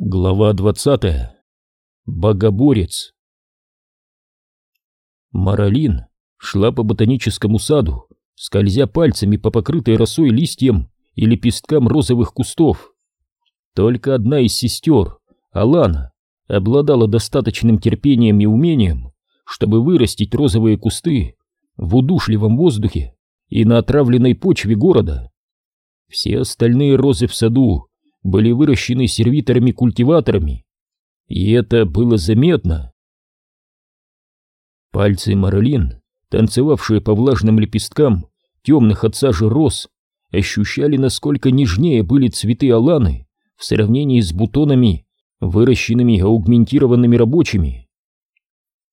Глава двадцатая. Богоборец. Маралин шла по ботаническому саду, скользя пальцами по покрытой росой листьям и лепесткам розовых кустов. Только одна из сестер, Алана, обладала достаточным терпением и умением, чтобы вырастить розовые кусты в удушливом воздухе и на отравленной почве города. Все остальные розы в саду были выращены сервиторами-культиваторами, и это было заметно. Пальцы Маралин, танцевавшие по влажным лепесткам темных от сажи роз, ощущали, насколько нежнее были цветы Аланы в сравнении с бутонами, выращенными аугментированными рабочими.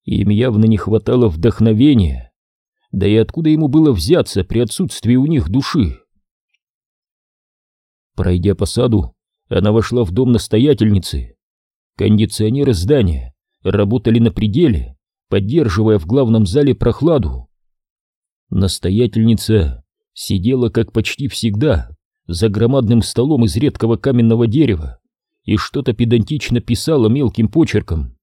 Им явно не хватало вдохновения, да и откуда ему было взяться при отсутствии у них души? Пройдя по саду, она вошла в дом настоятельницы. Кондиционеры здания работали на пределе, поддерживая в главном зале прохладу. Настоятельница сидела, как почти всегда, за громадным столом из редкого каменного дерева и что-то педантично писала мелким почерком.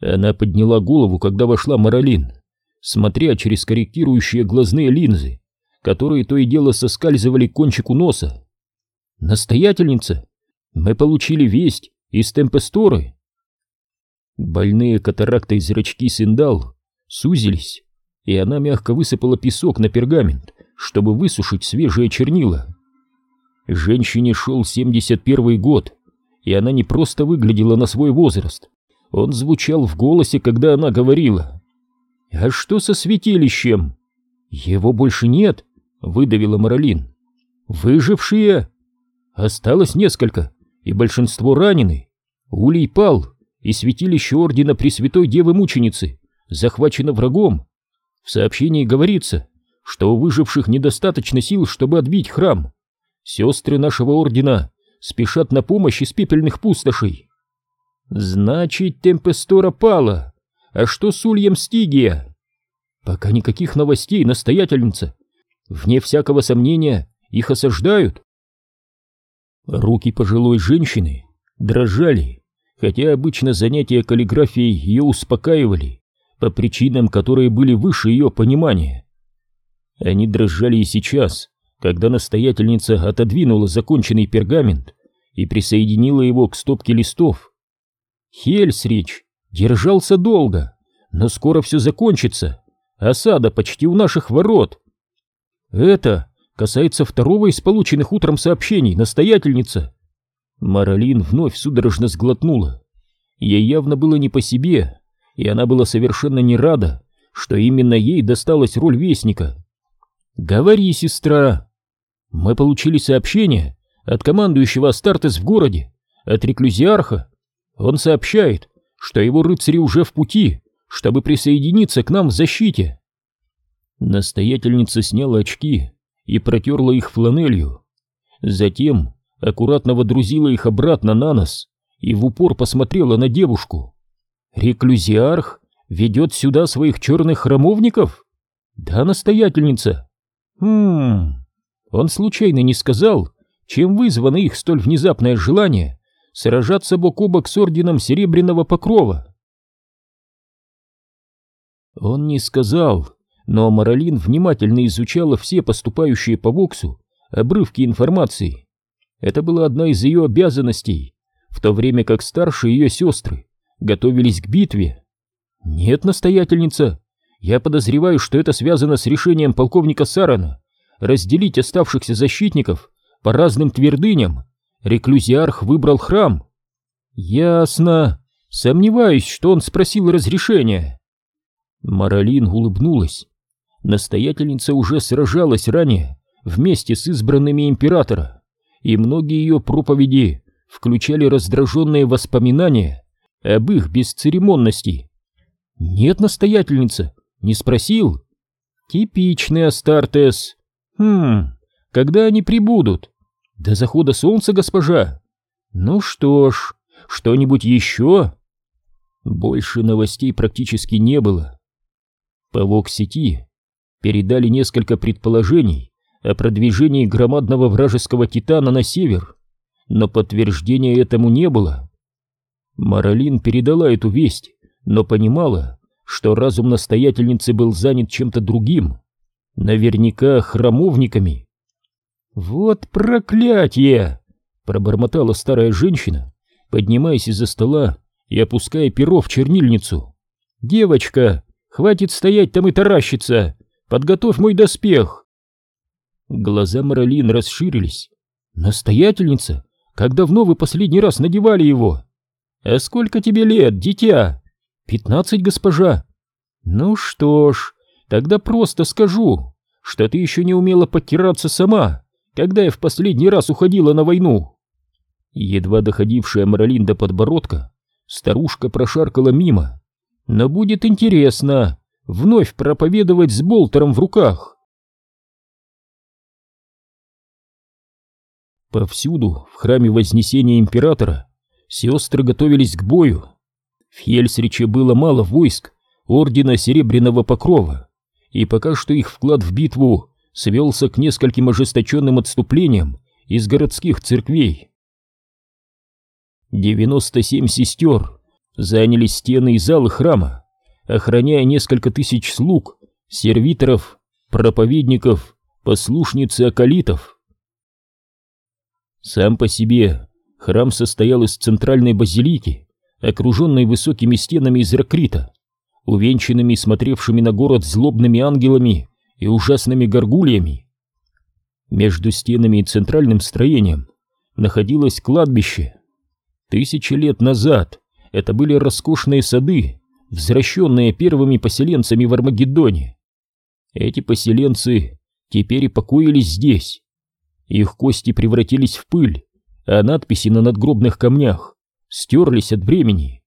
Она подняла голову, когда вошла Маралин, смотря через корректирующие глазные линзы, которые то и дело соскальзывали к кончику носа. Настоятельница, мы получили весть из Темпесторы. Больные катарактой зрачки Синдал сузились, и она мягко высыпала песок на пергамент, чтобы высушить свежие чернила. Женщине шел 71 год, и она не просто выглядела на свой возраст, он звучал в голосе, когда она говорила. «А что со святилищем?» «Его больше нет», — выдавила Маралин. «Выжившие?» Осталось несколько, и большинство ранены. Улей пал, и святилище Ордена Пресвятой Девы Мученицы захвачено врагом. В сообщении говорится, что у выживших недостаточно сил, чтобы отбить храм. Сестры нашего Ордена спешат на помощь из пепельных пустошей. Значит, Темпестора пала. А что с Ульем Стигия? Пока никаких новостей, настоятельница. Вне всякого сомнения, их осаждают. Руки пожилой женщины дрожали, хотя обычно занятия каллиграфией ее успокаивали по причинам, которые были выше ее понимания. Они дрожали и сейчас, когда настоятельница отодвинула законченный пергамент и присоединила его к стопке листов. Хельсрич держался долго, но скоро все закончится. Осада почти у наших ворот. Это касается второго из полученных утром сообщений, настоятельница. Маралин вновь судорожно сглотнула. Ей явно было не по себе, и она была совершенно не рада, что именно ей досталась роль вестника. «Говори, сестра!» «Мы получили сообщение от командующего Астартес в городе, от реклюзиарха. Он сообщает, что его рыцари уже в пути, чтобы присоединиться к нам в защите». Настоятельница сняла очки и протерла их фланелью. Затем аккуратно водрузила их обратно на нос и в упор посмотрела на девушку. «Реклюзиарх ведет сюда своих черных храмовников?» «Да, настоятельница». «Хм...» Он случайно не сказал, чем вызвано их столь внезапное желание сражаться бок о бок с орденом Серебряного Покрова. Он не сказал, но Маралин внимательно изучала все поступающие по Воксу обрывки информации. Это была одна из ее обязанностей, в то время как старшие ее сестры готовились к битве. Нет, настоятельница, я подозреваю, что это связано с решением полковника Сарана разделить оставшихся защитников по разным твердыням. Реклюзиарх выбрал храм. Ясно. Сомневаюсь, что он спросил разрешения. Маралин улыбнулась. Настоятельница уже сражалась ранее вместе с избранными императора, и многие ее проповеди включали раздраженные воспоминания об их бесцеремонности. «Нет, настоятельница, не спросил?» «Типичный Астартес. Хм, когда они прибудут?» «До захода солнца, госпожа». «Ну что ж, что-нибудь еще?» Больше новостей практически не было. По Воксети передали несколько предположений о продвижении громадного вражеского титана на север. но подтверждения этому не было. Маралин передала эту весть, но понимала, что разум настоятельницы был занят чем-то другим, наверняка храмовниками. «Вот проклятие!» — пробормотала старая женщина, поднимаясь из-за стола и опуская перо в чернильницу. «Девочка, хватит стоять там и таращиться! Подготовь мой доспех!» Глаза Маралин расширились. «Настоятельница? Как давно вы последний раз надевали его?» «А сколько тебе лет, дитя?» «Пятнадцать, госпожа». «Ну что ж, тогда просто скажу, что ты еще не умела подтираться сама, когда я в последний раз уходила на войну». Едва доходившая Маралин до подбородка, старушка прошаркала мимо. «Но будет интересно вновь проповедовать с болтером в руках». Повсюду, в храме Вознесения Императора, сестры готовились к бою. В Хельсриче было мало войск Ордена Серебряного Покрова, и пока что их вклад в битву свелся к нескольким ожесточенным отступлениям из городских церквей. 97 сестер заняли стены и залы храма, охраняя несколько тысяч слуг, сервиторов, проповедников, послушниц и акалитов. Сам по себе храм состоял из центральной базилики, окруженной высокими стенами из ракрита, увенчанными смотревшими на город злобными ангелами и ужасными горгульями. Между стенами и центральным строением находилось кладбище. Тысячи лет назад это были роскошные сады, возвращенные первыми поселенцами в Армагеддоне. Эти поселенцы теперь и покоились здесь, их кости превратились в пыль, а надписи на надгробных камнях стерлись от времени.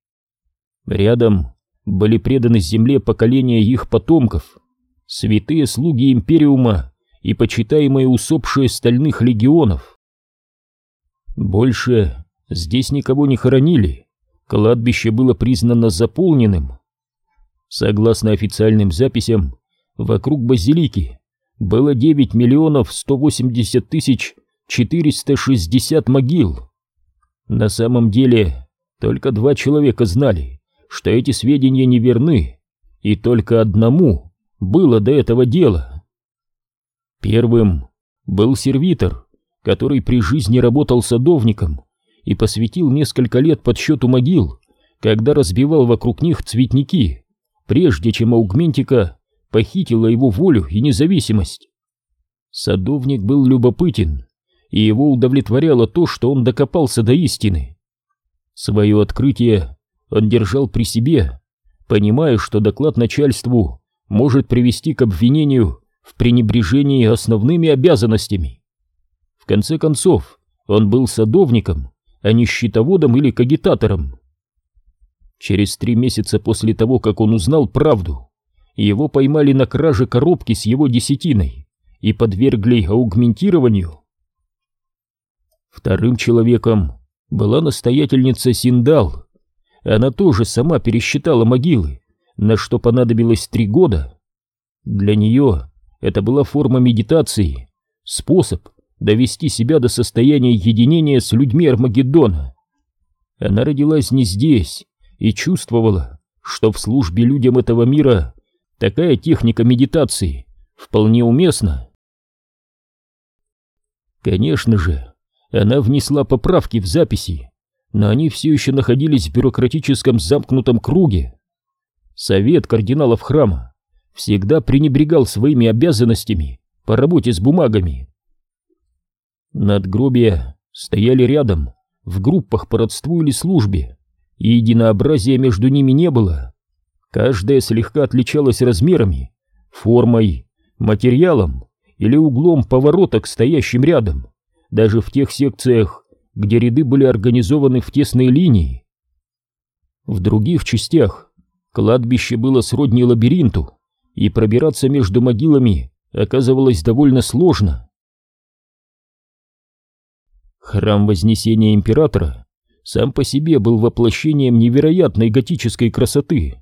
Рядом были преданы земле поколения их потомков, святые слуги Империума и почитаемые усопшие стальных легионов. Больше здесь никого не хоронили, кладбище было признано заполненным. Согласно официальным записям, вокруг базилики было 9 миллионов 180 тысяч 460 могил. На самом деле, только два человека знали, что эти сведения неверны, и только одному было до этого дело. Первым был сервитор, который при жизни работал садовником и посвятил несколько лет подсчету могил, когда разбивал вокруг них цветники, прежде чем аугментика похитила его волю и независимость. Садовник был любопытен, и его удовлетворяло то, что он докопался до истины. Свое открытие он держал при себе, понимая, что доклад начальству может привести к обвинению в пренебрежении основными обязанностями. В конце концов, он был садовником, а не счетоводом или кагитатором. Через три месяца после того, как он узнал правду, его поймали на краже коробки с его десятиной и подвергли аугментированию. Вторым человеком была настоятельница Синдал. Она тоже сама пересчитала могилы, на что понадобилось три года. Для нее это была форма медитации, способ довести себя до состояния единения с людьми Армагеддона. Она родилась не здесь и чувствовала, что в службе людям этого мира такая техника медитации вполне уместна. Конечно же, она внесла поправки в записи, но они все еще находились в бюрократическом замкнутом круге. Совет кардиналов храма всегда пренебрегал своими обязанностями по работе с бумагами. Надгробия стояли рядом, в группах по родству или службе, и единообразия между ними не было. Каждая слегка отличалась размерами, формой, материалом или углом поворота к стоящим рядом, даже в тех секциях, где ряды были организованы в тесные линии. В других частях кладбище было сродни лабиринту, и пробираться между могилами оказывалось довольно сложно. Храм Вознесения Императора сам по себе был воплощением невероятной готической красоты.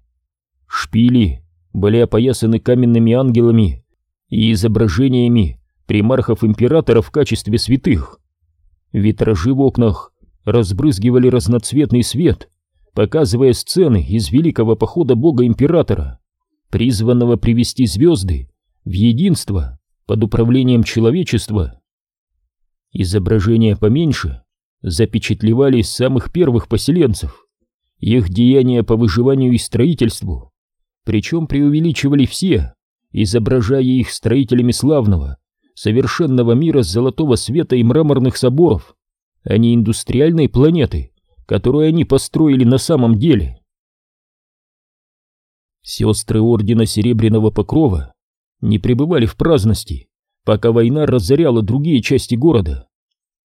Шпили были опоясаны каменными ангелами и изображениями примархов императора в качестве святых. Витражи в окнах разбрызгивали разноцветный свет, показывая сцены из великого похода бога-императора, призванного привести звезды в единство под управлением человечества. Изображения поменьше запечатлевали самых первых поселенцев, их деяния по выживанию и строительству, причем преувеличивали все, изображая их строителями славного, совершенного мира золотого света и мраморных соборов, а не индустриальной планеты, которую они построили на самом деле. Сестры Ордена Серебряного Покрова не пребывали в праздности, пока война разоряла другие части города.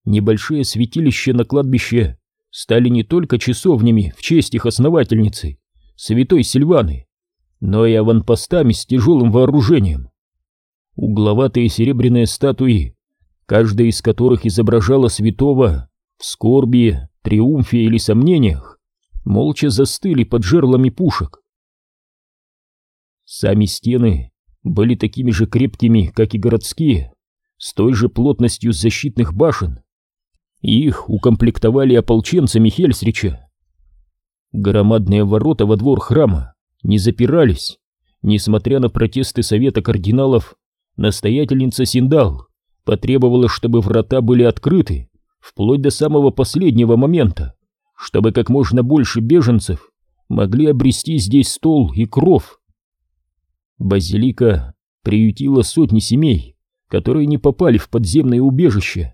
Небольшие святилища на кладбище стали не только часовнями в честь их основательницы, святой Сильваны, но и аванпостами с тяжелым вооружением. Угловатые серебряные статуи, каждая из которых изображала святого в скорби, триумфе или сомнениях, молча застыли под жерлами пушек. Сами стены были такими же крепкими, как и городские, с той же плотностью защитных башен. Их укомплектовали ополченцами Хельсрича. Громадные ворота во двор храма не запирались, несмотря на протесты совета кардиналов, настоятельница Синдал потребовала, чтобы врата были открыты вплоть до самого последнего момента, чтобы как можно больше беженцев могли обрести здесь стол и кров. Базилика приютила сотни семей, которые не попали в подземное убежище.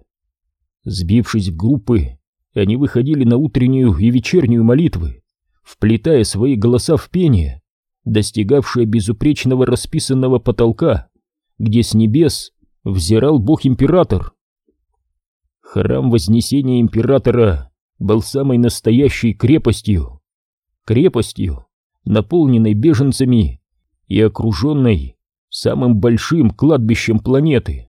Сбившись в группы, они выходили на утреннюю и вечернюю молитвы, вплетая свои голоса в пение, достигавшее безупречного расписанного потолка, где с небес взирал бог-император. Храм Вознесения Императора был самой настоящей крепостью. Крепостью, наполненной беженцами и окруженной самым большим кладбищем планеты.